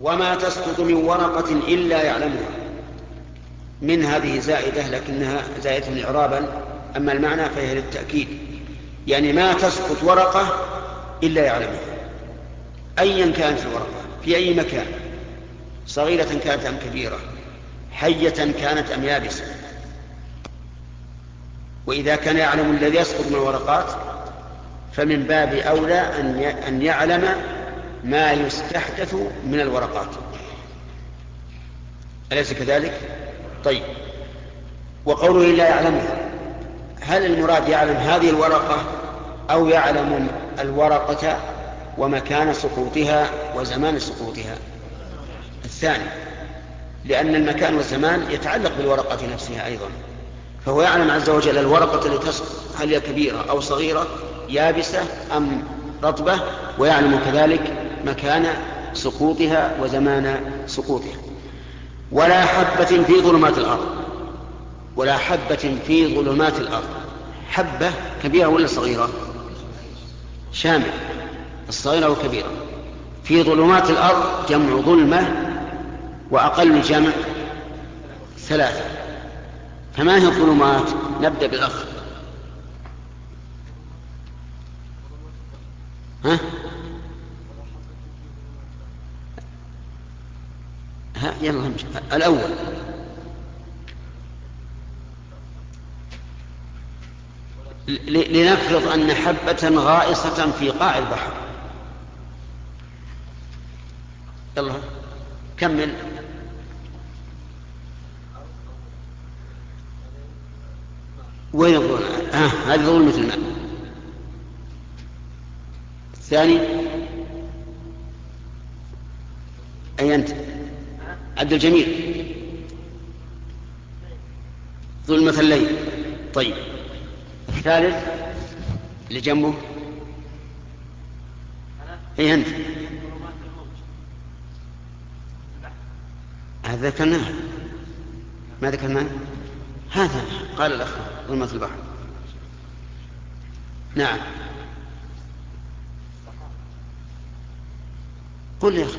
وما تسقط من ورقة إلا يعلمها. من هذه زائدة لكنها زائدة إعرابا أما المعنى فهي للتأكيد. يعني ما تسقط ورقة إلا يعلمها. أيا كانت الورقة في أي مكان. صغيرة كانت أم كبيرة حية كانت أم يابسة. وإذا كان يعلم الذي يسقط من الورقات فمن باب أولى أن يعلم ما يستحدث من الورقات. أليس كذلك؟ طيب. وقوله لا يعلمها هل المراد يعلم هذه الورقة أو يعلم الورقة ومكان سقوطها وزمان سقوطها؟ الثاني لأن المكان والزمان يتعلق بالورقة نفسها أيضا. فهو يعلم عز وجل الورقة التي تسقط هل هي كبيرة أو صغيرة يابسة أم رطبة ويعلم كذلك مكان سقوطها وزمان سقوطها. ولا حبة في ظلمات الأرض. ولا حبة في ظلمات الأرض. حبة كبيرة ولا صغيرة؟ شامل. الصغيرة والكبيرة. في ظلمات الأرض جمع ظلمة وأقل جمع ثلاثة. فما هي الظلمات؟ نبدأ بالأخ. ها؟ ها يلا الأول. لنفرض أن حبة غائصة في قاع البحر. يلا كمل. وين الظلمة؟ آه هذه ظلمة الماء. الثاني. أي أنت؟ عبد الجميل. ظلمة الليل طيب. الثالث اللي جنبه. اي أنت؟ هذا ذكرناه. ما ذكرناه؟ هذا قال الأخ ظلمة البحر. نعم. قل يا أخي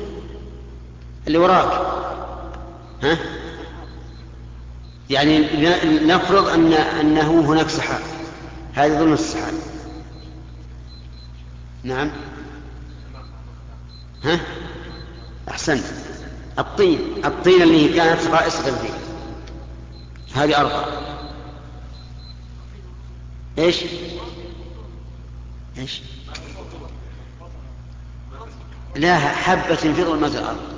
اللي وراك. ها يعني نفرض أن أنه هناك سحاب هذه ظلمة السحاب نعم. ها؟ أحسنت. الطين. الطين اللي كانت غائصة فيه هذه أربعة. إيش؟ إيش؟ لا حبة في ظلمة الأرض.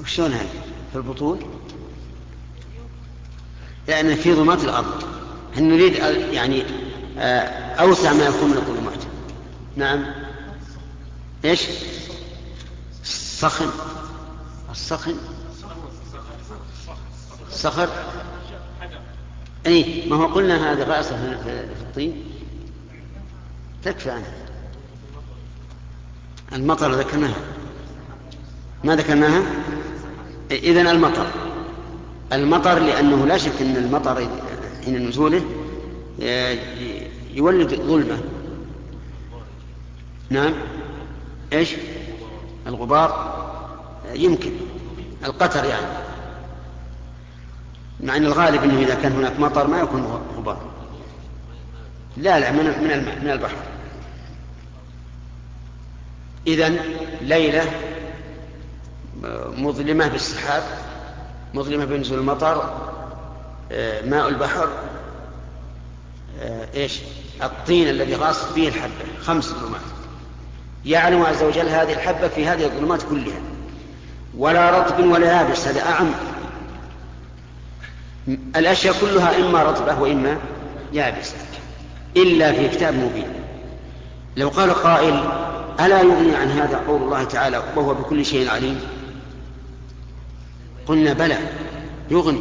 وشلون هذه؟ في البطون؟ لأن في ظلمات الأرض. هل نريد يعني آه، أوسع ما يكون من الظلمات؟ نعم. إيش؟ الصخن الصخن صخر إي ما هو قلنا هذا غاصة في الطين. تكفى عنها. المطر ذكرناها. ما ذكرناها؟ إذن المطر. المطر لأنه لا شك أن المطر حين نزوله يولد ظلمة. نعم. إيش؟ الغبار. يمكن. القطر يعني. مع إن الغالب إنه إذا كان هناك مطر ما يكون غبار. لا لا من من من البحر. اذا ليلة مظلمة بالسحاب مظلمة بنزول المطر آه، ماء البحر آه، إيش؟ الطين الذي غاصت فيه الحبة خمس ظلمات. يعلم عز وجل هذه الحبة في هذه الظلمات كلها. ولا رطب ولا يابس هذا أعم. الأشياء كلها إما رطبة وإما يابسة إلا في كتاب مبين. لو قال قائل ألا يغني عن هذا قول الله تعالى وهو بكل شيء عليم؟ قلنا بلى يغني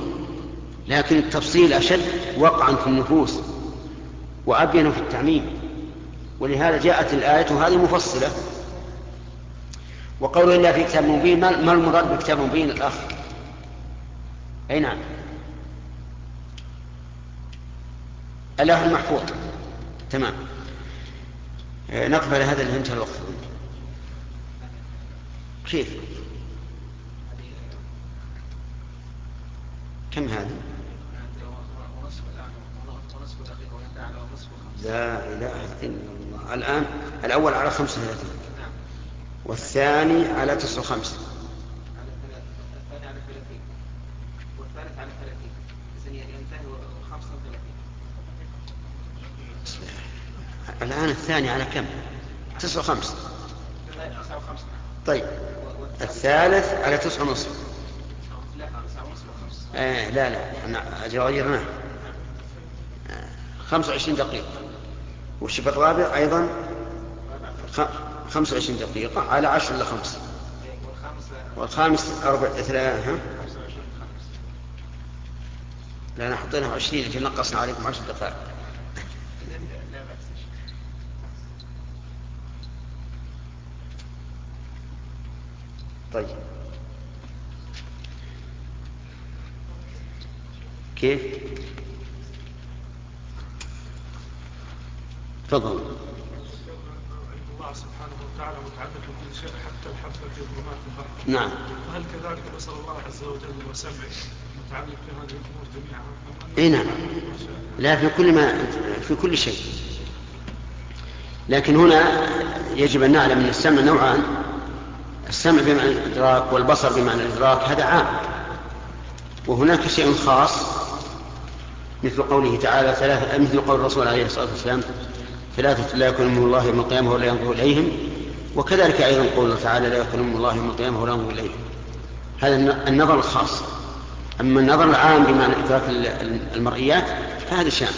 لكن التفصيل أشد وقعا في النفوس وأبين في التعميم. ولهذا جاءت الآية هذه مفصلة. وقول إلا في كتاب مبين ما المراد بكتاب مبين الأخ؟ أي نعم. الله المحفوظ تمام. نقبل هذا انتهى الوقت كيف؟ كم هذا لا إله إلا الله. الآن الأول على خمسة وثلاثين. والثاني على تسعة وخمسة. الآن الثاني على كم؟ تسعة وخمسة. طيب الثالث على تسعة ونصف. آه لا لا. غيرناه خمسة وعشرين دقيقة. والشف الرابع أيضا خمسة وعشرين دقيقة على عشر إلى خمس والخامس أربع ثلاثة لا حطينا عشرين لكن نقصنا عليكم عشر دقائق. طيب. كيف؟ تفضل. الله سبحانه وتعالى متعدد كل شيء حتى الحبة في ظلمات البحر نعم. وهل كذلك نسأل الله عز وجل وسمعه متعلق في هذه الأمور جميعا؟ إي نعم. لا في كل ما في كل شيء. لكن هنا يجب أن نعلم أن السمع نوعان. السمع بمعنى الإدراك والبصر بمعنى الإدراك هذا عام. وهناك شيء خاص مثل قوله تعالى ثلاثة مثل قول الرسول عليه الصلاة والسلام ثلاثة لا يكلمهم الله يوم القيامة ولا ينظر إليهم وكذلك أيضا قوله تعالى لا يكلمهم الله يوم القيامة ولا ينظر إليهم. هذا النظر الخاص. أما النظر العام بمعنى إدراك المرئيات فهذا شامل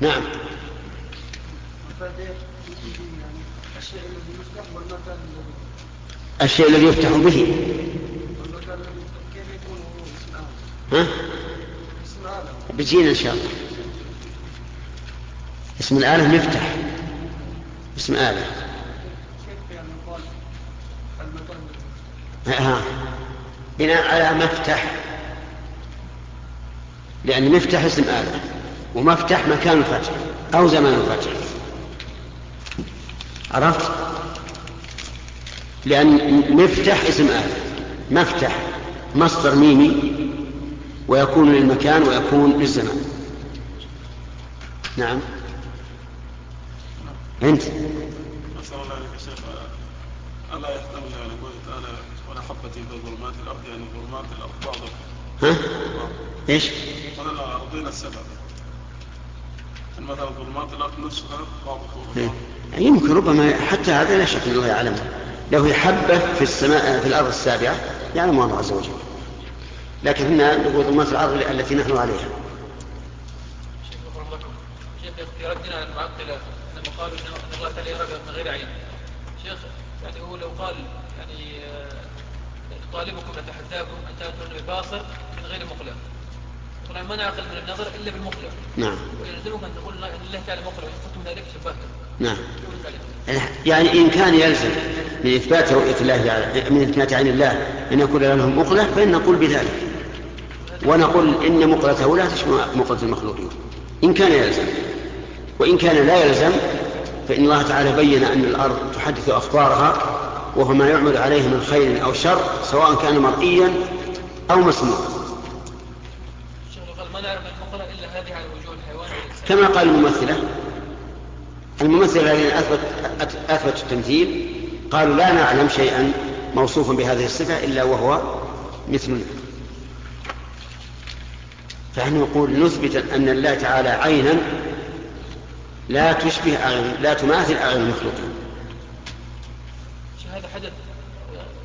نعم. الشيء الذي يفتح به. ها؟ بيجينا إن شاء الله. اسم الآلة مفتح اسم آلة. ها بناء على مفتح لأن مفتح اسم آلة. ومفتح مكان الفتح. أو زمان الفتح. عرفت؟ لأن مفتح اسم آلة. مفتح مصدر ميمي. ويكون للمكان ويكون للزمان نعم. أنت. أسأل الله يا شيخ ألا يحتمل يعني قوله تعالى ولا حبة في ظلمات الأرض يعني ظلمات الأرض بعضها. ها؟ إيش؟ ولا أرضين السبع مثلا ظلمات الأرض نصفها بعض يمكن ربما حتى هذا لا شك أنه يعلمه له حبة في السماء في الأرض السابعة يعلمها الله عز وجل. لكن هنا نقول ظلمات الأرض التي نحن عليها. شيخ في ردنا على المعطلة لما قالوا إن الله تعالى يرى من غير عين. شيخ يعني هو لو قال يعني آه، طالبكم يتحداكم أن تأتون بباصر من غير مقلة طبعا ما نعقل من النظر إلا بالمقلة نعم. ويلزمك أن تقول إن الله تعالى مقلة وان كنتم ذلك شبهتم نعم. يعني إن كان يلزم من إثبات رؤية الله من إثبات عين الله أن يكون لهم مقلة فإن نقول بذلك. ونقول إن مقلته لا تشبه مقلة المخلوقين. إن كان يلزم. وإن كان لا يلزم فإن الله تعالى بين أن الأرض تحدث أخبارها وهو ما يعمل عليه من خير أو شر سواء كان مرئيا أو مسموعا. كما قال الممثلة الممثلة الذين أثبت أثبت التمثيل قالوا لا نعلم شيئا موصوفا بهذه الصفة إلا وهو مثلنا فنحن نقول نثبت أن الله تعالى عينا لا تشبه أعين لا تماثل أعين المخلوقين هذا حدث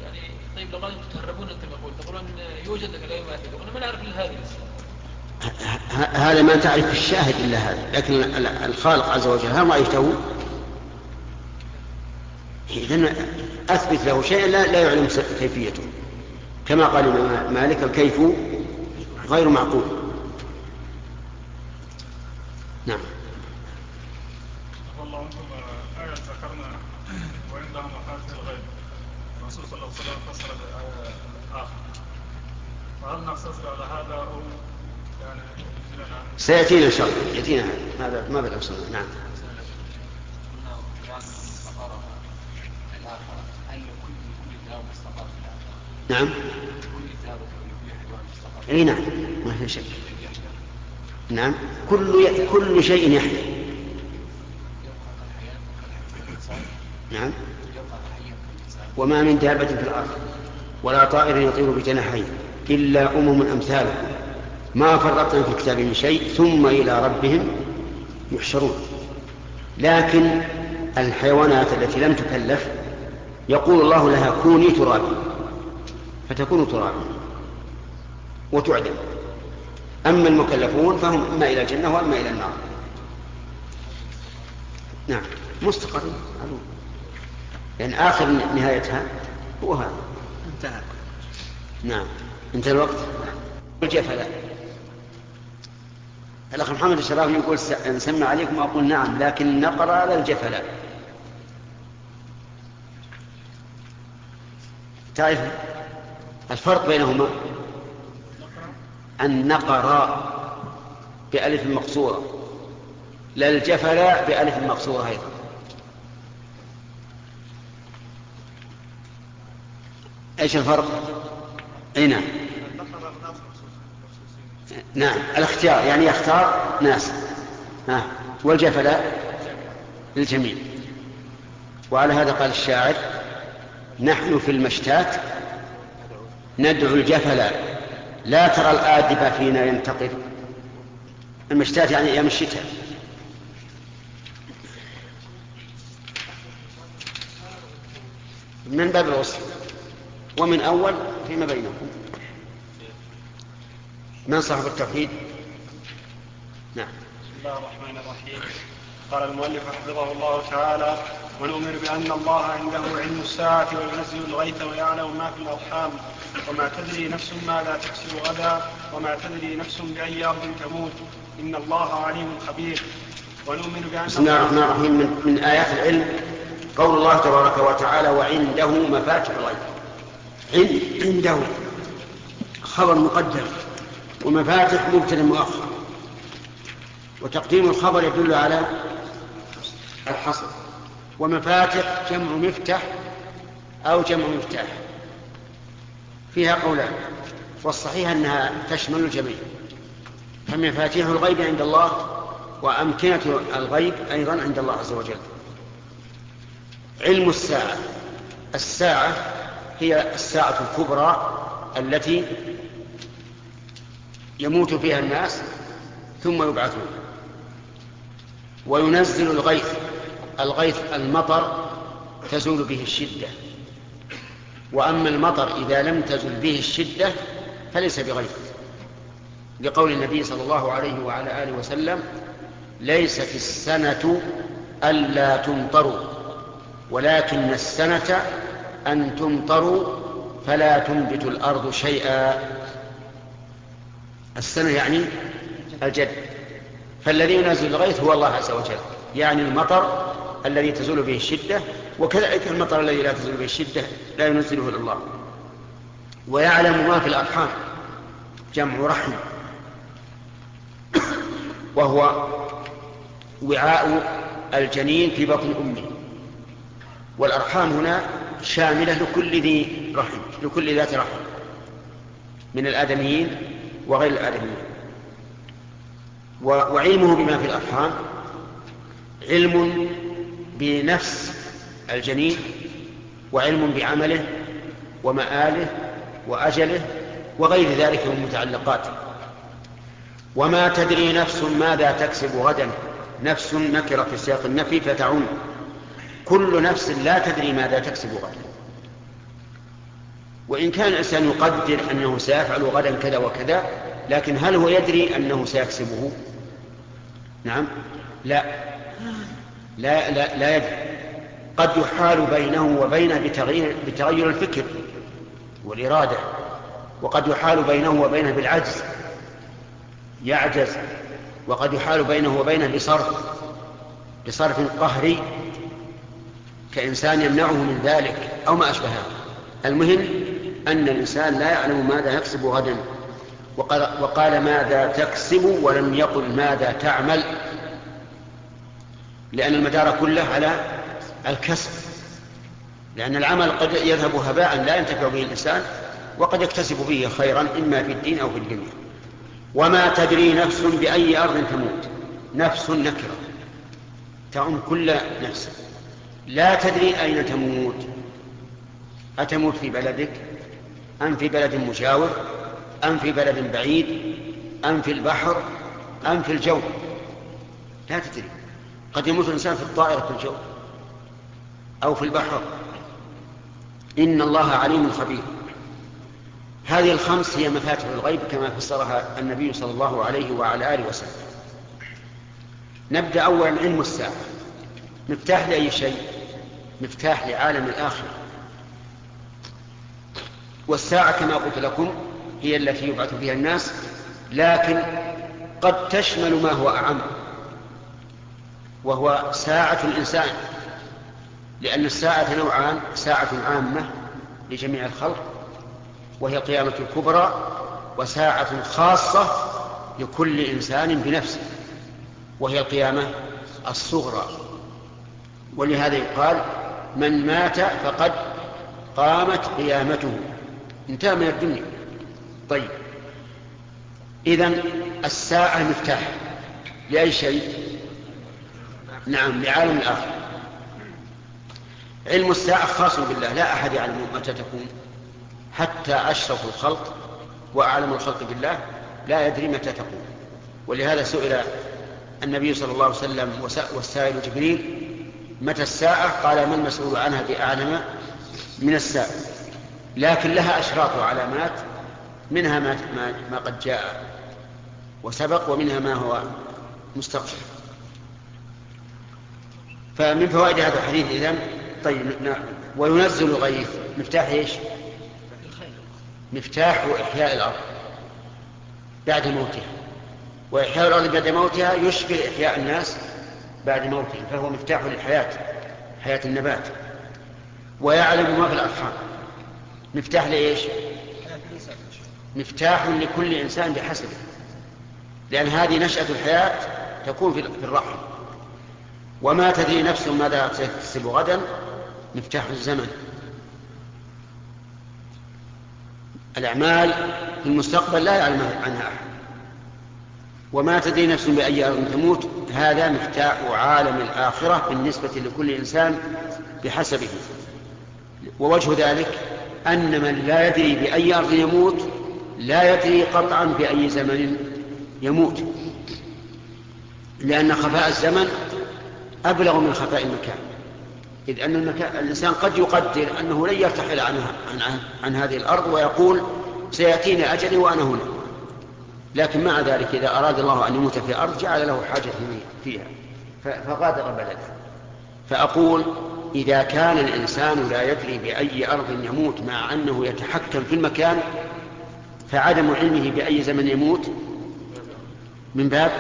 يعني طيب لو قالوا تهربون أنتم يقول تقولون يوجد لك لا يماثل أنا ما نعرف إلا هذه هذا ما تعرف الشاهد إلا هذا لكن الخالق عز وجل هل رأيته؟ اذا أثبت له شيئا لا, لا يعلم كيفيته. كما قال مالك الكيف غير معقول. نعم. والله آية ذكرنا وعندها الغيب. الرسول صلى الله عليه وسلم فسر الآية الآخر. فهل نقتصر على هذا أو يعني سيأتينا إن شاء الله. يأتينا. هذا ما بدأ وصلنا نعم. نعم. أي نعم. ما في شك. نعم. كل كل شيء يحيا نعم. وما من دابة في الأرض ولا طائر يطير بجناحيه إلا أمم أمثالكم. ما فرطنا في الكتاب من شيء ثم إلى ربهم يحشرون. لكن الحيوانات التي لم تكلف يقول الله لها كوني ترابا فتكون ترابا وتعدم. أما المكلفون فهم إما إلى الجنة وإما إلى النار. نعم مستقر. معلوم لأن آخر نهايتها هو هذا. انتهى نعم انتهى الوقت؟ الجفلة الأخ محمد الشراف يقول نسمى عليكم أقول نعم لكن نقرأ على الجفلاء تعرف الفرق بينهما؟ النقر بألف مقصورة لا الجفلاء بألف مقصورة أيضا. إيش الفرق؟ إي نعم. نعم الاختيار يعني يختار ناس. ها والجفلاء للجميع. وعلى هذا قال الشاعر نحن في المشتات ندعو الجفلاء لا ترى الآدب فينا ينتقد. المشتات يعني أيام الشتاء. من باب الوصف. ومن أول فيما بينهم من صاحب التوحيد؟ نعم. بسم الله الرحمن الرحيم. قال المؤلف حفظه الله تعالى ونؤمن بأن الله عنده علم الساعة وينزل الغيث ويعلم ما في الأرحام وما تدري نفس ماذا تكسب غدا وما تدري نفس بأي أرض تموت. إن الله عليم خبير. ونؤمن بأن بسم الله الرحمن الرحيم. من, من آيات العلم قول الله تبارك وتعالى وعنده مفاتح الغيب. عنده. خبر مقدم. ومفاتح مبتدأ مؤخر. وتقديم الخبر يدل على الحصر. ومفاتح جمع مفتح أو جمع مفتاح. فيها قولان والصحيح أنها تشمل الجميع. فمفاتيح الغيب عند الله وأمكنة الغيب أيضا عند الله عز وجل. علم الساعة. الساعة هي الساعة الكبرى التي يموت فيها الناس ثم يبعثون. وينزل الغيث الغيث المطر تزول به الشدة. وأما المطر إذا لم تزل به الشدة فليس بغيث لقول النبي صلى الله عليه وعلى آله وسلم ليست السنة ألا تمطروا ولكن السنة أن تمطروا فلا تنبت الأرض شيئا. السنة يعني الجد. فالذي ينزل الغيث هو الله عز وجل يعني المطر الذي تزول به الشدة وكذلك المطر الذي لا تزول به الشدة لا ينزله إلا الله. ويعلم ما في الأرحام. جمع رحم. وهو وعاء الجنين في بطن أمه. والأرحام هنا شاملة لكل ذي رحم لكل ذات رحم. من الآدميين وغير الآدميين. وعلمه بما في الأرحام. علم بنفس الجنين وعلم بعمله ومآله وأجله وغير ذلك من المتعلقات وما تدري نفس ماذا تكسب غدا نفس نكرة في سياق النفي فتعم. كل نفس لا تدري ماذا تكسب غدا. وإن كان الإنسان يقدر أنه سيفعل غدا كذا وكذا لكن هل هو يدري أنه سيكسبه؟ نعم. لا. لا لا, لا يدري. قد يحال بينه وبينه بتغيير, بتغير الفكر والإرادة وقد يحال بينه وبينه بالعجز يعجز وقد يحال بينه وبينه بصرف بصرف قهري كإنسان يمنعه من ذلك أو ما أشبه المهم أن الإنسان لا يعلم ماذا يكسب غدا وقال, وقال ماذا تكسب ولم يقل ماذا تعمل لأن المدار كله على الكسب. لأن العمل قد يذهب هباء لا ينتفع به الإنسان وقد يكتسب به خيرا إما في الدين أو في الدنيا. وما تدري نفس بأي أرض تموت. نفس نكرة. تعم كل نفس. لا تدري أين تموت. أتموت في بلدك؟ أم في بلد مجاور أم في بلد بعيد؟ أم في البحر؟ أم في الجو؟ لا تدري. قد يموت الإنسان في الطائرة في الجو. أو في البحر. إن الله عليم خبير. هذه الخمس هي مفاتح الغيب كما فسرها النبي صلى الله عليه وعلى آله وسلم. نبدأ أولا علم الساعة. مفتاح لأي شيء؟ مفتاح لعالم الآخرة والساعة كما قلت لكم هي التي يبعث فيها الناس لكن قد تشمل ما هو أعم وهو ساعة الإنسان. لأن الساعة نوعان ساعة عامة لجميع الخلق وهي القيامة الكبرى وساعة خاصة لكل إنسان بنفسه وهي القيامة الصغرى. ولهذا يقال من مات فقد قامت قيامته. انتهى من الدنيا. طيب. إذا الساعة مفتاح لأي شيء؟ نعم لعالم الآخر. علم الساعة خاص بالله لا أحد يعلم متى تكون. حتى أشرف الخلق وأعلم الخلق بالله لا يدري متى تكون. ولهذا سئل النبي صلى الله عليه وسلم والسائل جبريل متى الساعة؟ قال ما المسؤول عنها بأعلم من الساعة. لكن لها أشراط وعلامات منها ما, ما قد جاء وسبق ومنها ما هو مستقبل فمن فوائد هذا الحديث إذن طيب نعم. وينزل الغيث مفتاح إيش؟ مفتاح إحياء الأرض بعد موتها. وإحياء الأرض بعد موتها يشبه إحياء الناس بعد موتهم فهو مفتاح للحياة حياة النبات. ويعلم ما في الأرحام. مفتاح لإيش؟ مفتاح لكل إنسان بحسبه لأن هذه نشأة الحياة تكون في الرحم. وما تدري نفس ماذا ستكسب غدا مفتاح الزمن. الأعمال في المستقبل لا يعلم عنها أحد. وما تدري نفس بأي أرض تموت هذا مفتاح عالم الآخرة بالنسبة لكل إنسان بحسبه. ووجه ذلك أن من لا يدري بأي أرض يموت لا يدري قطعا بأي زمن يموت. لأن خفاء الزمن أبلغ من خفاء المكان. إذ أن المكان الإنسان قد يقدر أنه لن يرتحل عن, عن, عن هذه الأرض ويقول سيأتيني أجلي وأنا هنا. لكن مع ذلك إذا أراد الله أن يموت في أرض جعل له حاجة فيها. فغادر بلده فأقول إذا كان الإنسان لا يدري بأي أرض يموت مع أنه يتحكم في المكان فعدم علمه بأي زمن يموت من باب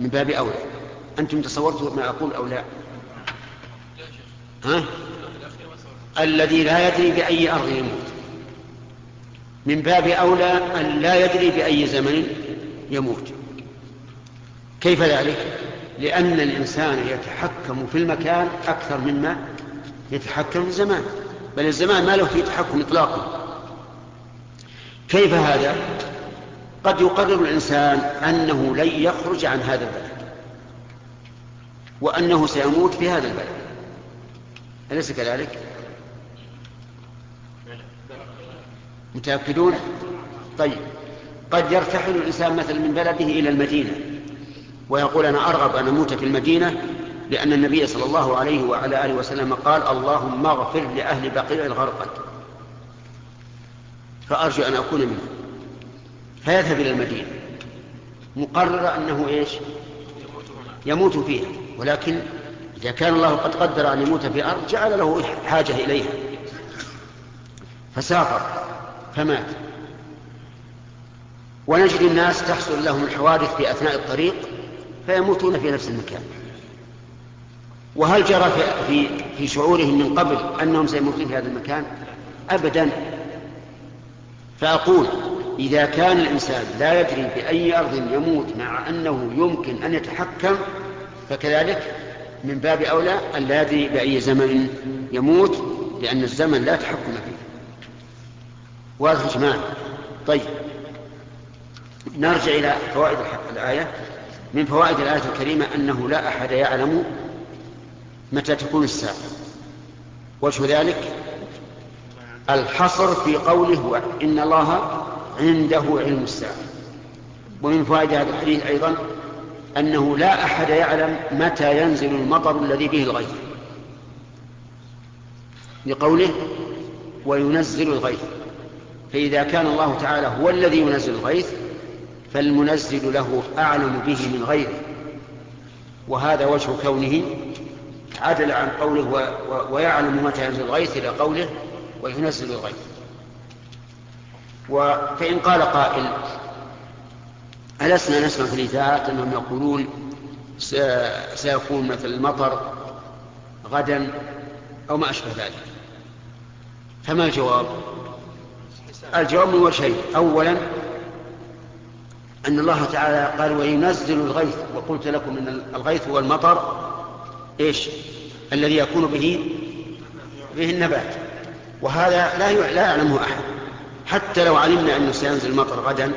من باب أولى. أنتم تصورتوا ما أقول أو لا؟ ها؟ الذي لا يدري بأي أرض يموت من باب أولى أن لا يدري بأي زمن يموت كيف ذلك؟ لأن الإنسان يتحكم في المكان أكثر مما يتحكم في الزمان بل الزمان ما له فيه تحكم إطلاقا كيف هذا؟ قد يقرر الإنسان أنه لن يخرج عن هذا البلد وأنه سيموت في هذا البلد أليس كذلك؟ متأكدون؟ طيب. قد يرتحل الإنسان مثلا من بلده إلى المدينة ويقول أنا أرغب أن أموت في المدينة لأن النبي صلى الله عليه وعلى آله وسلم قال اللهم اغفر لأهل بقيع الغرقد. فأرجو أن أكون منه فيذهب إلى المدينة. مقرر أنه إيش؟ يموت فيها. ولكن إذا كان الله قد قدر أن يموت في أرض جعل له حاجة إليها. فسافر فمات. ونجد الناس تحصل لهم الحوادث في أثناء الطريق فيموتون في نفس المكان. وهل جرى في, في شعورهم من قبل أنهم سيموتون في هذا المكان؟ أبدا. فأقول إذا كان الإنسان لا يدري بأي أرض يموت مع أنه يمكن أن يتحكم فكذلك من باب أولى يدري بأي زمن يموت لأن الزمن لا تحكم فيه. واضح جماعة؟ طيب. نرجع إلى فوائد الآية. من فوائد الآية الكريمة أنه لا أحد يعلم متى تكون الساعة. وجه ذلك الحصر في قوله إن الله عنده علم الساعة. ومن فوائد هذا الحديث أيضا أنه لا أحد يعلم متى ينزل المطر الذي به الغيث. لقوله وينزل الغيث. فإذا كان الله تعالى هو الذي ينزل الغيث فالمنزل له أعلم به من غيره. وهذا وجه كونه عدل عن قوله. ويعلم متى ينزل الغيث إلى قوله وينزل الغيث. فإن قال قائل ألسنا نسمع في الإذاعات أنهم يقولون سيكون مثل المطر غدا أو ما أشبه ذلك. فما الجواب؟ الجواب من وجهين أولا أن الله تعالى قال وينزل الغيث وقلت لكم أن الغيث هو المطر. إيش؟ الذي يكون به به النبات. وهذا لا لا يعلمه أحد. حتى لو علمنا أنه سينزل المطر غدا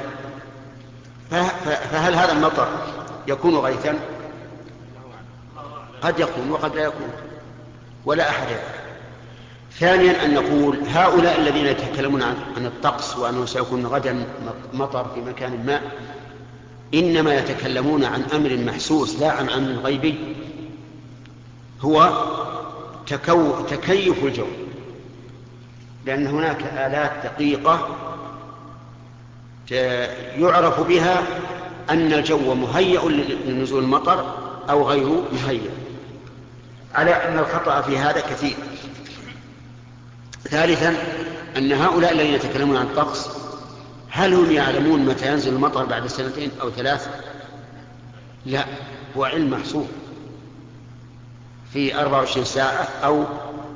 فهل هذا المطر يكون غيثا؟ قد يكون وقد لا يكون ولا أحد يعلم ثانيا أن نقول هؤلاء الذين يتكلمون عن الطقس وأنه سيكون غدا مطر في مكان ما إنما يتكلمون عن أمر محسوس لا عن أمر غيبي. هو تكيف الجو لأن هناك آلات دقيقة يعرف بها أن الجو مهيأ لنزول المطر أو غير مهيأ. على أن الخطأ في هذا كثير. ثالثا أن هؤلاء الذين يتكلمون عن الطقس هل هم يعلمون متى ينزل المطر بعد سنتين أو ثلاث لا هو علم محصور. في 24 ساعة أو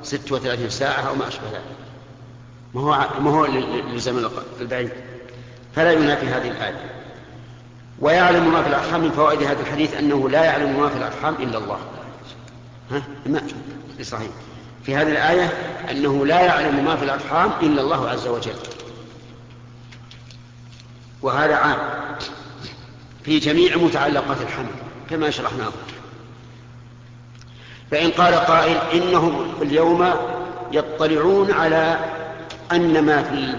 36 ساعة أو ما أشبه ذلك. ما هو ما هو للزمن البعيد. فلا ينافي هذه الآية. ويعلم ما في الأرحام من فوائد هذا الحديث أنه لا يعلم ما في الأرحام إلا الله. ها؟ ما صحيح. في هذه الآية أنه لا يعلم ما في الأرحام إلا الله عز وجل. وهذا عام. في جميع متعلقات الحمل كما شرحناه. فإن قال قائل إنهم اليوم يطلعون على أن ما في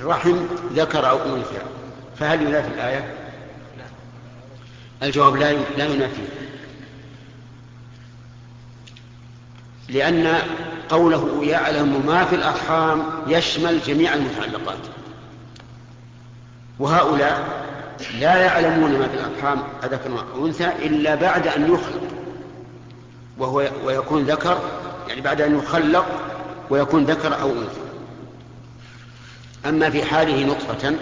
الرحم ذكر أو أنثى فهل ينافي الآية؟ الجواب لا لا ينافي. لأن قوله يعلم ما في الأرحام يشمل جميع المتعلقات. وهؤلاء لا يعلمون ما في الأرحام أذكر أنثى إلا بعد أن يخلق. وهو ويكون ذكر يعني بعد أن يخلق ويكون ذكر أو أنثى. أما في حاله نطفة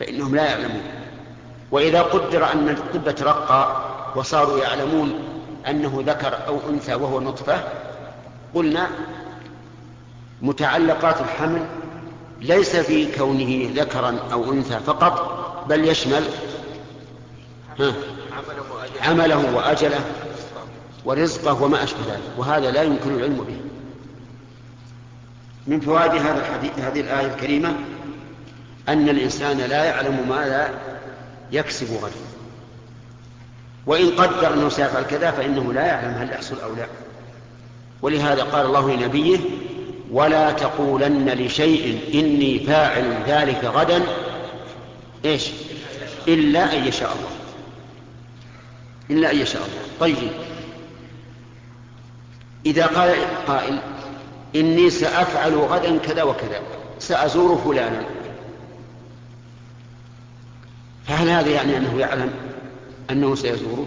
فإنهم لا يعلمون. وإذا قدر أن الطب ترقى وصاروا يعلمون أنه ذكر أو أنثى وهو نطفة قلنا متعلقات الحمل ليس في كونه ذكرا أو أنثى فقط بل يشمل عمله وأجله ورزقه وما أشبه ذلك وهذا لا يمكن العلم به. من فوائد هذا الحديث هذه الآية الكريمة أن الإنسان لا يعلم ماذا يكسب غدا. وإن قدر أنه سيفعل كذا فإنه لا يعلم هل يحصل أو لا. ولهذا قال الله لنبيه ولا تقولن لشيء إني فاعل ذلك غدا إيش؟ إلا أن يشاء الله. إلا أن يشاء الله. طيب. إذا قال قائل إني سأفعل غدا كذا وكذا سأزور فلانا. فهل هذا يعني أنه يعلم أنه سيزوره؟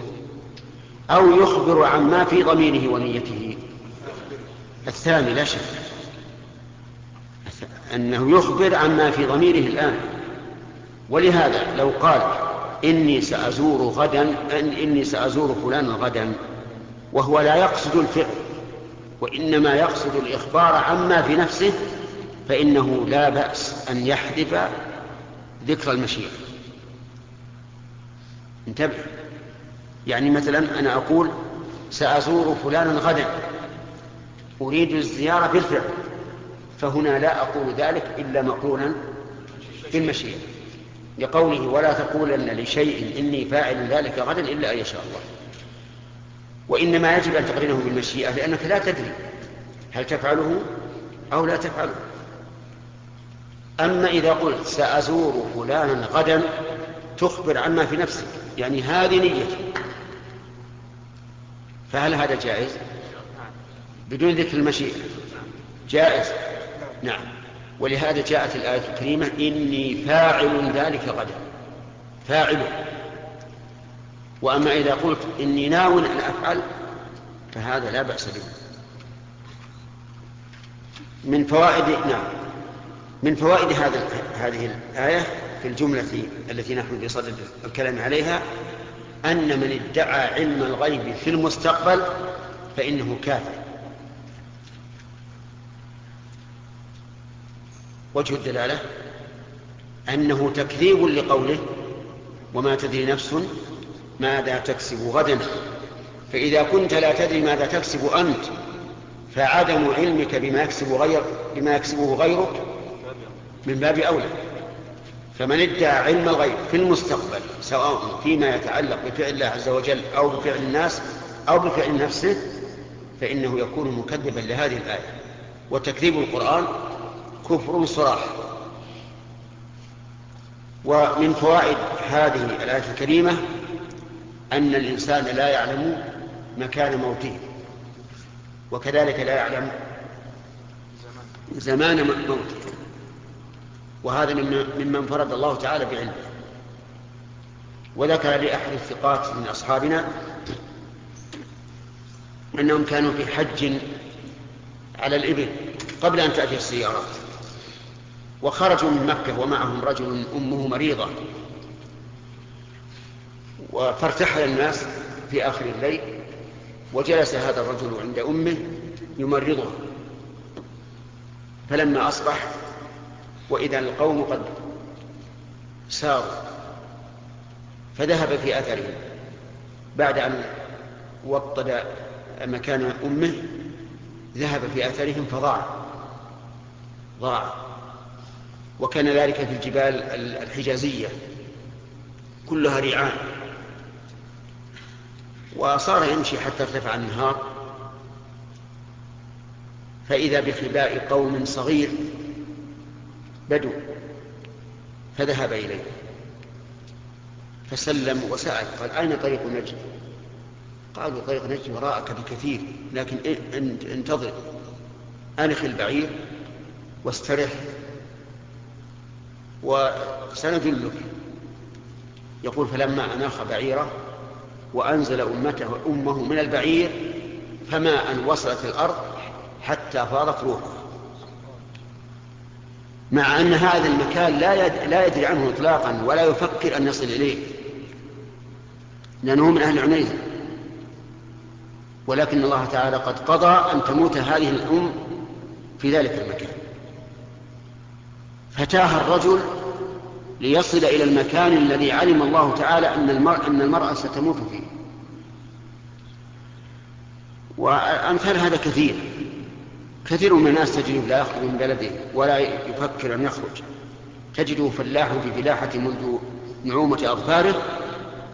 أو يخبر عما في ضميره ونيته؟ الثاني لا شك. أنه يخبر عما في ضميره الآن. ولهذا لو قال إني سأزور غدا إني سأزور فلانا غدا وهو لا يقصد الفعل وإنما يقصد الإخبار عما في نفسه فإنه لا بأس أن يحذف ذكر المشيئة. انتبه. يعني مثلا أنا أقول سأزور فلانا غدا أريد الزيارة بالفعل فهنا لا أقول ذلك إلا مقرونا بالمشيئة لقوله ولا تقولن لشيء إني فاعل ذلك غدا إلا أن يشاء الله. وإنما يجب أن تقرنه بالمشيئة لأنك لا تدري هل تفعله أو لا تفعله. أما إذا قلت سأزور فلانا غدا تخبر عما في نفسك. يعني هذه نيتي. فهل هذا جائز؟ بدون ذكر المشيئة. جائز. نعم. ولهذا جاءت الآية الكريمة إني فاعل ذلك غدا. فاعل. وأما إذا قلت إني ناو أن أفعل فهذا لا بأس به. من فوائد نعم. من فوائد هذا هذه الآية في الجملة التي نحن في صدد الكلام عليها أن من ادعى علم الغيب في المستقبل فإنه كافر. وجه الدلالة؟ أنه تكذيب لقوله وما تدري نفس ماذا تكسب غدا؟ فإذا كنت لا تدري ماذا تكسب أنت فعدم علمك بما يكسب غير بما يكسبه غيرك من باب أولى. فمن ادعى علم الغيب في المستقبل سواء فيما يتعلق بفعل الله عز وجل أو بفعل الناس أو بفعل نفسه فإنه يكون مكذبا لهذه الآية. وتكذيب القرآن كفر صراح ومن فوائد هذه الآية الكريمة أن الإنسان لا يعلم مكان موته وكذلك لا يعلم زمان موته. وهذا مما انفرد الله تعالى بعلمه. وذكر لأحد الثقات من أصحابنا أنهم كانوا في حج على الإبل قبل أن تأتي السيارات وخرجوا من مكة ومعهم رجل أمه مريضة. فارتحل الناس في آخر الليل وجلس هذا الرجل عند أمه يمرضها. فلما أصبح وإذا القوم قد ساروا فذهب في أثرهم بعد أن وطد مكان أمه ذهب في أثرهم فضاع. ضاع. وكان ذلك في الجبال الحجازية كلها ريعان. وصار يمشي حتى ارتفع النهار. فإذا بخباء قوم صغير بدو فذهب إليه. فسلم وسأل قال أين طريق نجد؟ قالوا طريق نجد وراءك بكثير لكن انتظر. أنخ البعير واسترح وسندلك يقول فلما أناخ بعيره وأنزل أمته أمه من البعير فما أن وصلت الأرض حتى فاضت روحه مع أن هذا المكان لا يد... لا يدري عنه إطلاقا ولا يفكر أن يصل إليه لأنه من أهل عنيزة ولكن الله تعالى قد قضى أن تموت هذه الأم في ذلك المكان. فتاه الرجل ليصل إلى المكان الذي علم الله تعالى أن المرأة, أن المرأة ستموت فيه. وأمثال هذا كثير. كثير من الناس تجده لا يخرج من بلده ولا يفكر أن يخرج. تجده فلاح في فلاحة منذ نعومة أظفاره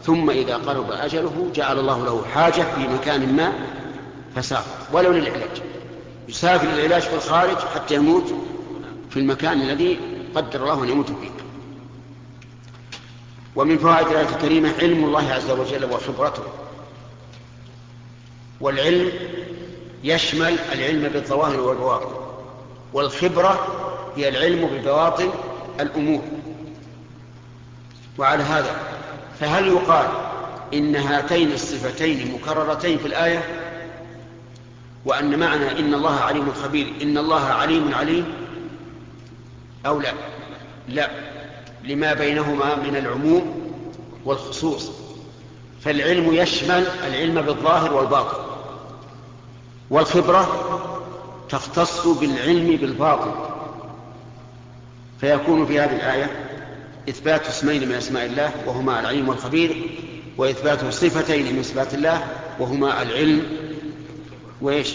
ثم إذا قرب أجله جعل الله له حاجة في مكان ما فسافر ولو للعلاج. يسافر للعلاج في الخارج حتى يموت في المكان الذي قدر الله أن يموت فيه. ومن فوائد الآية الكريمة علم الله عز وجل وخبرته. والعلم يشمل العلم بالظواهر والبواطن والخبرة هي العلم ببواطن الأمور. وعلى هذا فهل يقال إن هاتين الصفتين مكررتين في الآية؟ وأن معنى إن الله عليم خبير إن الله عليم عليم أو لا؟ لا. لما بينهما من العموم والخصوص فالعلم يشمل العلم بالظاهر والباطن والخبرة تختص بالعلم بالباطن. فيكون في هذه الآية إثبات اسمين من أسماء الله وهما العليم والخبير وإثبات صفتين من صفات الله وهما العلم وإيش؟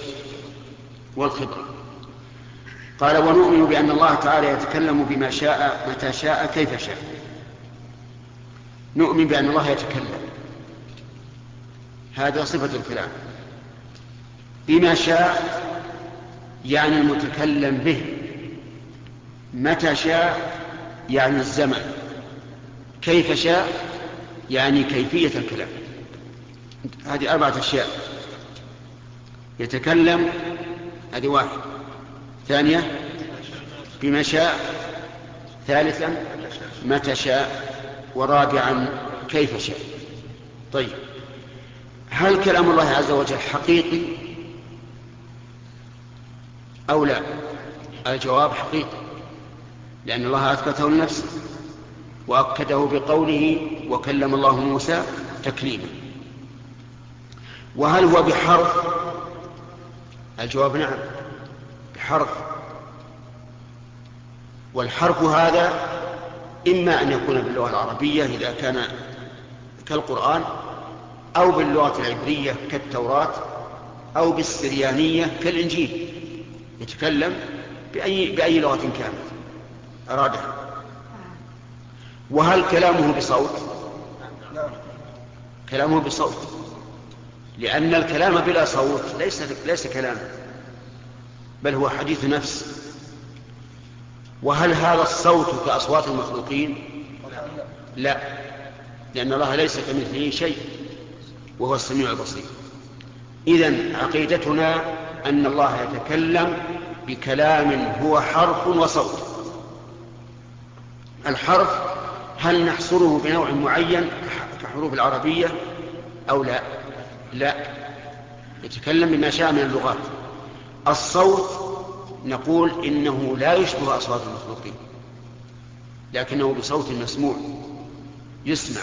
والخبرة. قال ونؤمن بأن الله تعالى يتكلم بما شاء متى شاء كيف شاء. نؤمن بأن الله يتكلم. هذا صفة الكلام. بما شاء يعني المتكلم به. متى شاء يعني الزمن. كيف شاء يعني كيفية الكلام. هذه أربعة أشياء. يتكلم هذه واحد. ثانية بما شاء. ثالثا متى شاء. ورابعا كيف شاء. طيب. هل كلام الله عز وجل حقيقي أو لا؟ الجواب حقيقي لأن الله أثبته لنفسه وأكده بقوله وكلم الله موسى تكليما. وهل هو بحرف؟ الجواب نعم. بحرف والحرف هذا إما أن يكون باللغة العربية إذا كان كالقرآن أو باللغة العبرية كالتوراة أو بالسريانية كالإنجيل. يتكلم بأي, بأي لغة كانت. أرادها وهل كلامه بصوت؟ كلامه بصوت. لأن الكلام بلا صوت ليس, ليس كلاما بل هو حديث نفس. وهل هذا الصوت كأصوات المخلوقين؟ لا لأن الله ليس كمثله شيء وهو السميع البصير. إذا عقيدتنا أن الله يتكلم بكلام هو حرف وصوت. الحرف هل نحصره بنوع معين كحروف العربية أو لا؟ لا. يتكلم بما شاء من اللغات. الصوت نقول إنه لا يشبه أصوات المخلوقين لكنه بصوت مسموع يسمع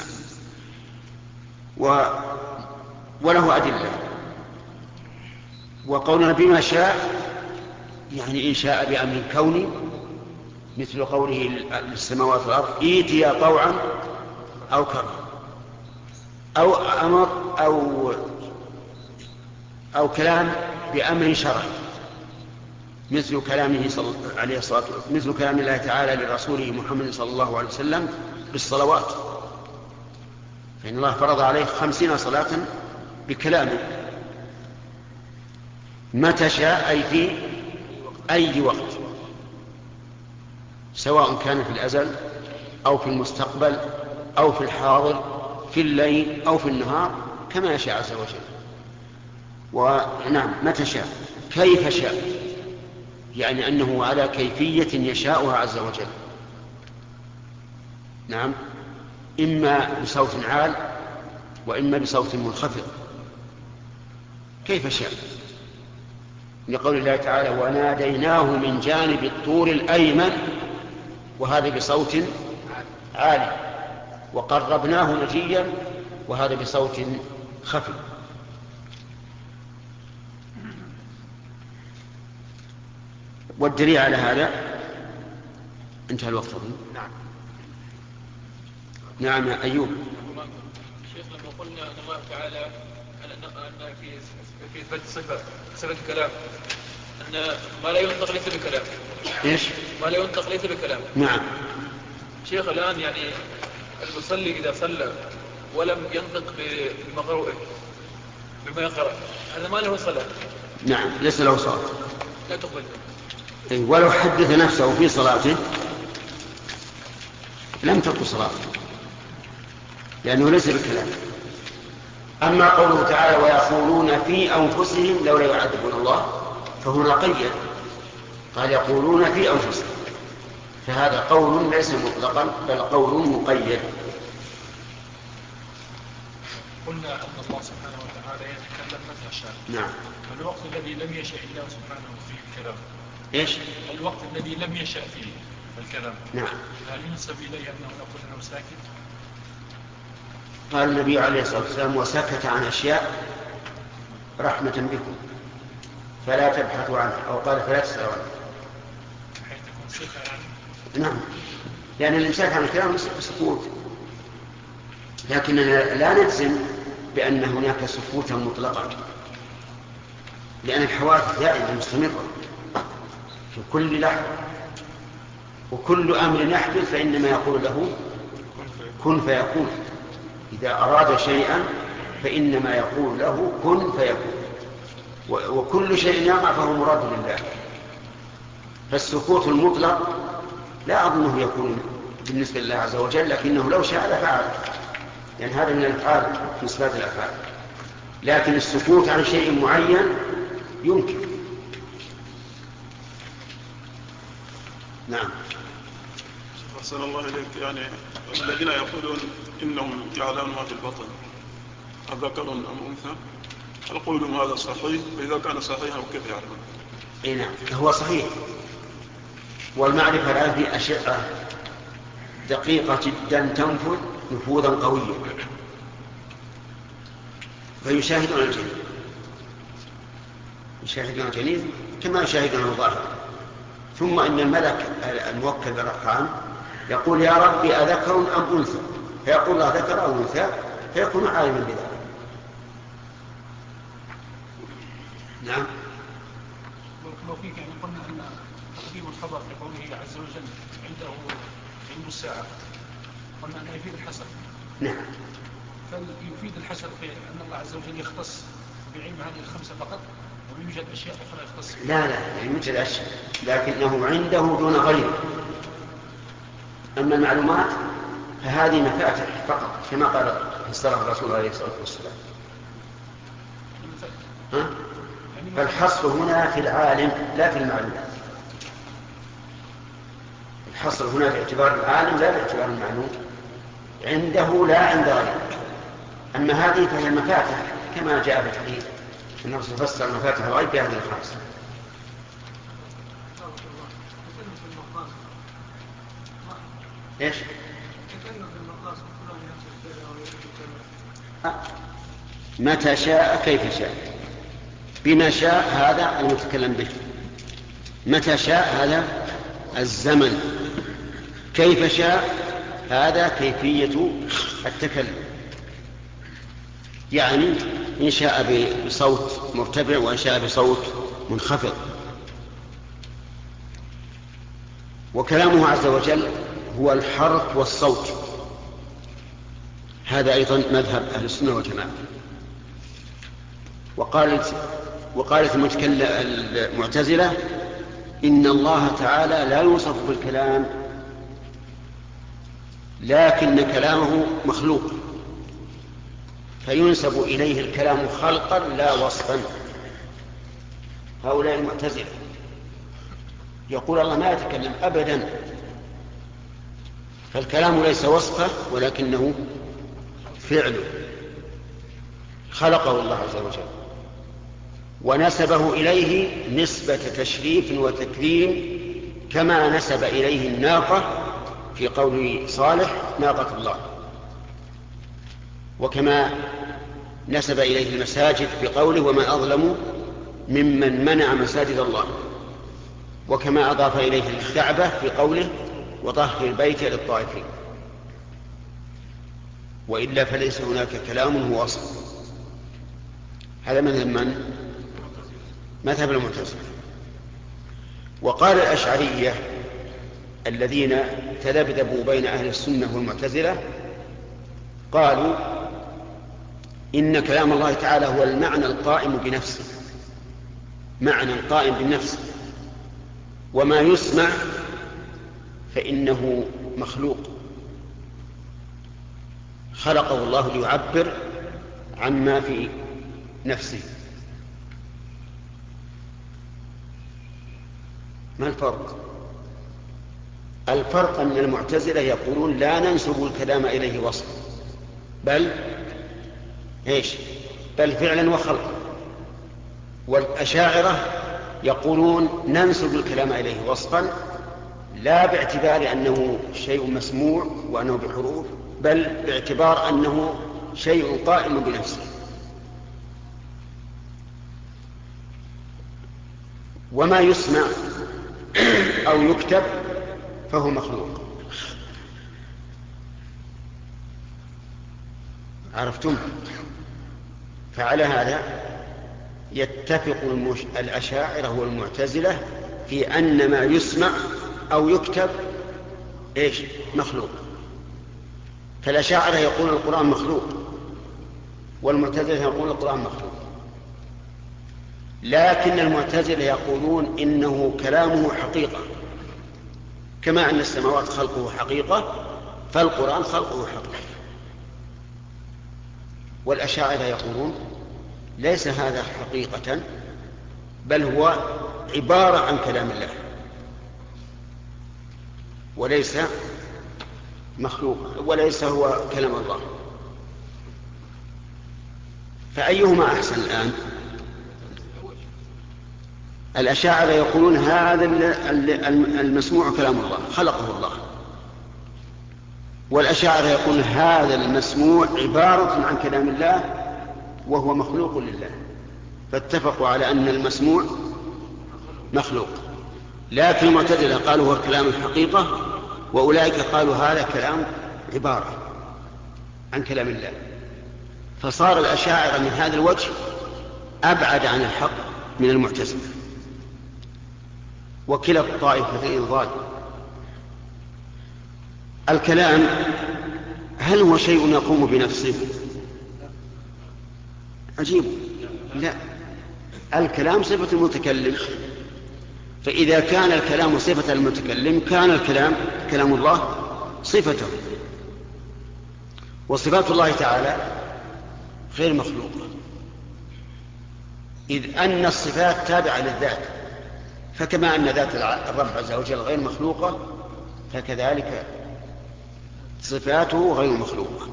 و وله أدلة. وقولنا بما شاء يعني إن شاء بأمر كوني مثل قوله للسماوات والأرض ائتيا طوعا أو كرها أو أمر أو أو كلام بأمر شرعي. مثل كلامه صلى عليه الصلاة مثل كلام الله تعالى لرسوله محمد صلى الله عليه وسلم بالصلوات. فإن الله فرض عليه خمسين صلاة بكلامه. متى شاء؟ أي في أي وقت. سواء كان في الأزل أو في المستقبل أو في الحاضر في الليل أو في النهار كما يشاء عز وجل. ونعم متى شاء؟ كيف شاء؟ يعني أنه على كيفية يشاؤها عز وجل. نعم. إما بصوت عال وإما بصوت منخفض. كيف شاء؟ لقول الله تعالى وناديناه من جانب الطور الأيمن وهذا بصوت عالي. وقربناه نجيا وهذا بصوت خفي. والدليل على هذا؟ انتهى الوقت نعم. نعم يا أيوب. شيخ لما قلنا أن الله تعالى أن في في إثبات الصفة صفة الكلام أن ما لا ينطق ليس بكلام. إيش؟ ما لا ينطق ليس بكلام. نعم. شيخ الآن يعني المصلي إذا صلى ولم ينطق بمقروئه بما يقرأ هذا ما له صلاة. نعم ليس له صلاة. لا تقبل. ولو حدث نفسه في صلاته لم تكن صلاته لأنه ليس بالكلام أما قوله تعالى ويقولون في أنفسهم لولا يعذبون الله فهنا قيد قال يقولون في أنفسهم فهذا قول ليس مطلقا بل قول مقيد. قلنا أن الله سبحانه وتعالى يتكلم متى شاء نعم. الوقت الذي لم يشاء الله سبحانه فيه الكلام. إيش؟ الوقت الذي لم يشاء فيه الكلام. نعم. هل ينسب إليه أنه نقول أنه ساكت؟ قال النبي عليه الصلاة والسلام وسكت عن أشياء رحمة بكم. فلا تبحثوا عنها. أو قال فلا تسألوا عنها. بحيث تكون يعني. نعم. لأن الإمساك عن الكلام سكوت. لكننا لا نجزم بأن هناك سكوتا مطلقا. لأن الحوادث دائما مستمرة. في كل لحظة. وكل أمر يحدث فإنما يقول له كن فيكون. إذا أراد شيئا فإنما يقول له كن فيكون. وكل شيء يقع فهو مراد لله. فالسكوت المطلق لا أظنه يكون بالنسبة لله عز وجل لكنه لو شاء لفعل. يعني هذا من الأفعال من صفات الأفعال. لكن السكوت عن شيء معين يمكن. نعم. أحسن الله إليك. يعني الذين يقولون إنهم يعلمون ما في البطن أذكر أم أنثى؟ هل قولهم هذا صحيح؟ فإذا كان صحيحا كيف يعلمون إي نعم هو صحيح. والمعرفة الآن في أشعة دقيقة جدا تنفذ نفوذا قويا. فيشاهدون الجنين. يشاهدون الجنين كما يشاهدون الظاهر. ثم إن الملك الموكل بالارحام يقول يا ربي أذكر أم أنثى؟ فيقول الله ذكر أو أنثى فيكون عالما بذلك. نعم. لو فيك يعني قلنا أن تقديم الخبر في قوله عز وجل عنده علم الساعة قلنا أنه يفيد الحسن. نعم. فيفيد الحسن في أن الله عز وجل يختص بعلم هذه الخمسة فقط؟ ويوجد أشياء أخرى يختص لا لا يوجد اشياء لكنه عنده دون غيره. أما المعلومات فهذه مفاتح فقط كما قال فسرها الرسول عليه الصلاة والسلام. ها؟ فالحصر هنا في العالم لا في المعلومات. الحصر هنا باعتبار العالم لا باعتبار المعلوم. عنده لا عند غيره. أما هذه فهي المفاتح كما جاء في الحديث. الرسول فسر مفاتح الغيب بهذه الخمس. إيش؟ متى شاء كيف شاء. بما شاء هذا المتكلم به. متى شاء هذا؟ الزمن. كيف شاء؟ هذا كيفية التكلم. يعني إن شاء بصوت مرتفع وإن شاء بصوت منخفض. وكلامه عز وجل هو الحرف والصوت. هذا أيضا مذهب أهل السنة والجماعة. وقالت وقالت المعتزلة إن الله تعالى لا يوصف بالكلام لكن كلامه مخلوق. فينسب إليه الكلام خلقا لا وصفا. هؤلاء المعتزلة. يقول الله ما يتكلم أبدا. فالكلام ليس وصفه ولكنه فعله خلقه الله عز وجل. ونسبه إليه نسبة تشريف وتكريم كما نسب إليه الناقة في قول صالح ناقة الله. وكما نسب إليه المساجد بقوله ومن أظلم ممن منع مساجد الله. وكما أضاف إليه الكعبة بقوله وطهر البيت للطائفين. وإلا فليس هناك كلام هو أصل. هذا مذهب من؟ مذهب المعتزلة وقال الأشعرية الذين تذبذبوا بين أهل السنة والمعتزلة قالوا إن كلام الله تعالى هو المعنى القائم بنفسه. معنى قائم بالنفس وما يسمع فإنه مخلوق. خلقه الله ليعبر عما في نفسه. ما الفرق؟ الفرق أن المعتزلة يقولون لا ننسب الكلام إليه وصفا. بل إيش؟ بل فعلا وخلقا. والأشاعرة يقولون ننسب الكلام إليه وصفا لا باعتبار أنه شيء مسموع وأنه بحروف بل باعتبار أنه شيء قائم بنفسه. وما يسمع أو يكتب فهو مخلوق. عرفتم؟ فعلى هذا يتفق المش... الأشاعرة والمعتزلة في أن ما يسمع أو يكتب إيش؟ مخلوق. فالأشاعرة يقول القرآن مخلوق والمعتزلة يقول القرآن مخلوق. لكن المعتزلة يقولون إنه كلامه حقيقة. كما أن السماوات خلقه حقيقة فالقرآن خلقه حقيقة. والأشاعرة يقولون. ليس هذا حقيقة بل هو عبارة عن كلام الله. وليس مخلوق وليس هو كلام الله. فأيهما أحسن الآن؟ الأشاعرة يقولون هذا المسموع كلام الله خلقه الله. والأشاعرة يقولون هذا المسموع عبارة عن كلام الله وهو مخلوق لله. فاتفقوا على أن المسموع مخلوق. لكن المعتزلة قالوا هو كلام الحقيقة وأولئك قالوا هذا كلام عبارة عن كلام الله. فصار الأشاعرة من هذا الوجه أبعد عن الحق من المعتزلة. وكلا الطائفتين ضال الكلام هل هو شيء يقوم بنفسه؟ عجيب. لا. الكلام صفة المتكلم. فإذا كان الكلام صفة المتكلم كان الكلام كلام الله صفته. وصفات الله تعالى غير مخلوقة. إذ أن الصفات تابعة للذات. فكما أن ذات الرب عز وجل غير مخلوقة فكذلك صفاته غير مخلوقة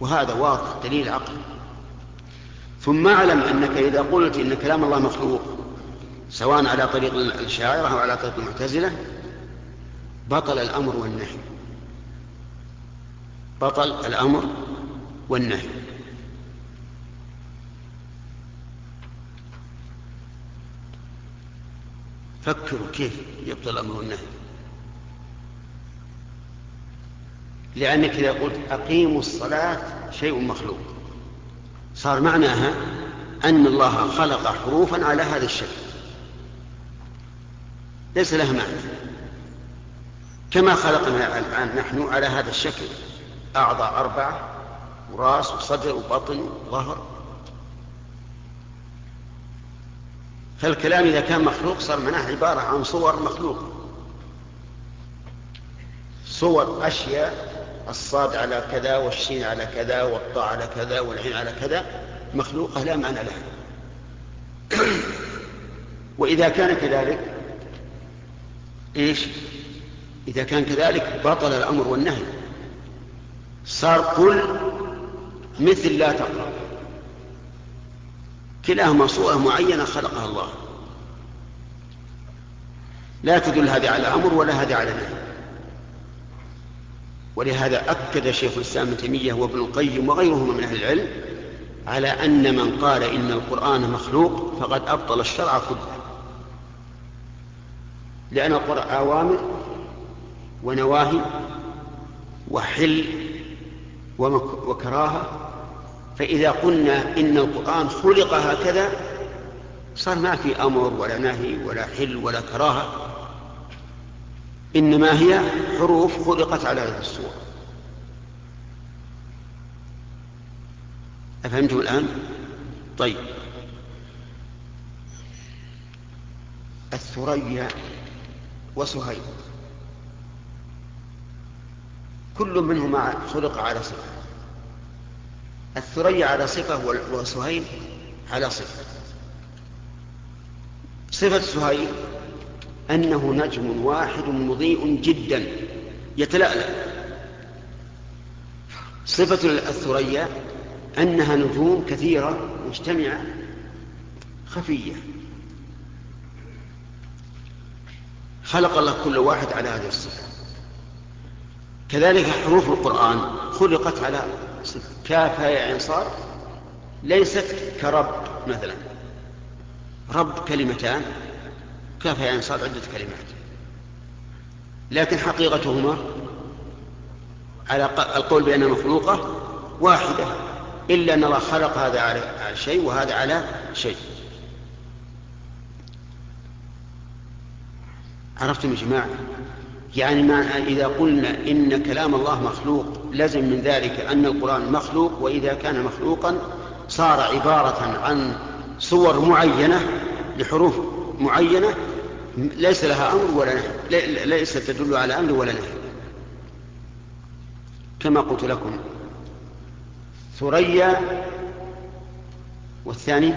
وهذا واضح دليل عقل. ثم اعلم أنك إذا قلت إن كلام الله مخلوق سواء على طريق الشاعرة أو على طريق المعتزلة بطل الأمر والنهي. بطل الأمر والنهي. فكروا كيف يبطل الأمر والنهي. لأنك إذا قلت أقيموا الصلاة شيء مخلوق. صار معناها أن الله خلق حروفا على هذا الشكل. ليس لها معنى. كما خلقنا الآن نحن على هذا الشكل. أعضاء أربعة وراس وصدر وبطن وظهر. فالكلام إذا كان مخلوق صار معناه عبارة عن صور مخلوق صور أشياء الصاد على كذا والشين على كذا والطاء على كذا والعين على كذا مخلوقة لا معنى لها. وإذا كان كذلك إيش؟ إذا كان كذلك بطل الأمر والنهي. صار قل مثل لا تقرأ كلاهما صورة معينة خلقها الله. لا تدل هذه على أمر ولا هذه على نهي. ولهذا أكد شيخ الإسلام ابن تيمية وابن القيم وغيرهما من أهل العلم على أن من قال إن القرآن مخلوق فقد أبطل الشرع كله. لأن القرآن أوامر ونواهي وحل وكراهة. فإذا قلنا إن القرآن خلق هكذا صار ما في أمر ولا نهي ولا حل ولا كراهة. إنما هي حروف خلقت على هذه الصور أفهمتم الآن؟ طيب. الثريا وسهيل. كل منهما خلق على صفة. الثريا على صفة وسهيل على صفة. صفة سهيل أنه نجم واحد مضيء جدا. يتلألأ. صفة الثريا أنها نجوم كثيرة مجتمعة خفية. خلق الله كل واحد على هذه الصفة. كذلك حروف القرآن خلقت على صفة. كاف يا عين ليست كرب مثلا. رب كلمتان. يا عين صاد عدة كلمات. لكن حقيقتهما على القول بأنها مخلوقة واحدة إلا أن الله خلق هذا على شيء وهذا على شيء. عرفتم يا جماعة؟ يعني ما إذا قلنا إن كلام الله مخلوق لزم من ذلك أن القرآن مخلوق وإذا كان مخلوقا صار عبارة عن صور معينة لحروف معينة ليس لها أمر ولا نهي. ليس تدل على أمر ولا نهي. كما قلت لكم ثريا والثاني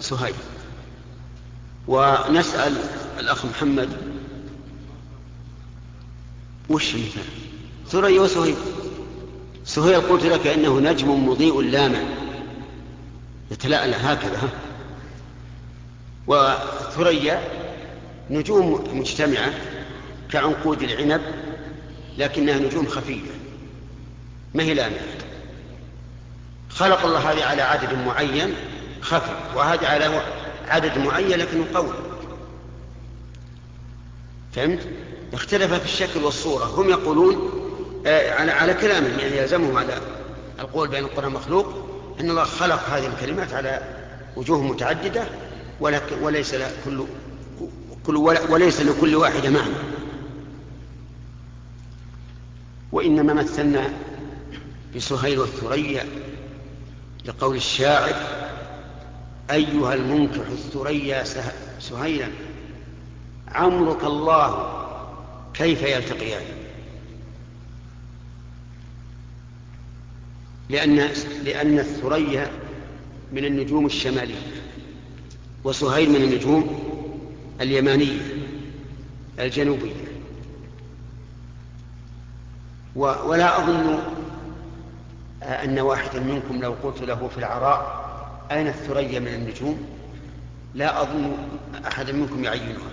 سهيل. ونسأل الأخ محمد وش المثال؟ ثريا وسهيل. سهيل قلت لك إنه نجم مضيء لامع. يتلألأ هكذا وثريا نجوم مجتمعة كعنقود العنب لكنها نجوم خفية. ما هي لامعة خلق الله هذه على عدد معين خفي وهذه على عدد معين لكنه قوي. فهمت؟ اختلف في الشكل والصورة. هم يقولون آه على على كلامهم يعني يلزمهم على القول بأن القرآن مخلوق أن الله خلق هذه الكلمات على وجوه متعددة ولكن وليس كل كل وليس لكل واحدة معنى. وإنما مثلنا بسهيل والثريا لقول الشاعر أيها المنكح الثريا سهيلا عمرك الله كيف يلتقيان؟ لأن لأن الثريا من النجوم الشمالية وسهيل من النجوم اليمانية الجنوبية. ولا أظن أن واحدا منكم لو قلت له في العراء أين الثريا من النجوم؟ لا أظن أحدا منكم يعينها.